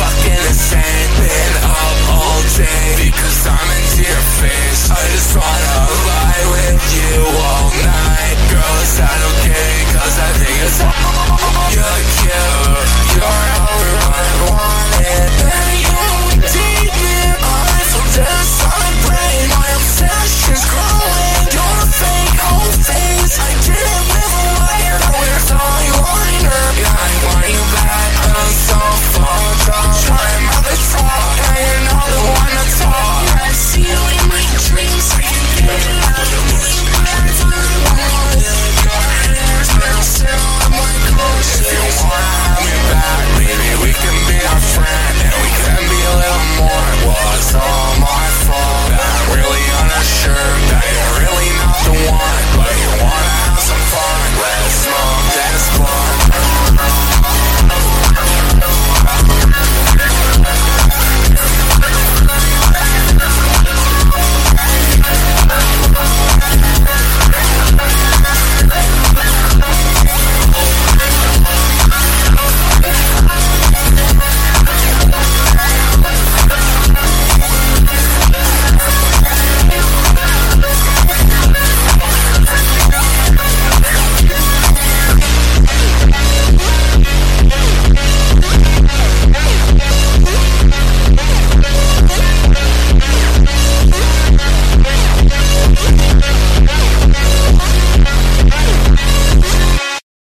fucking insane. Been up all day Because I'm in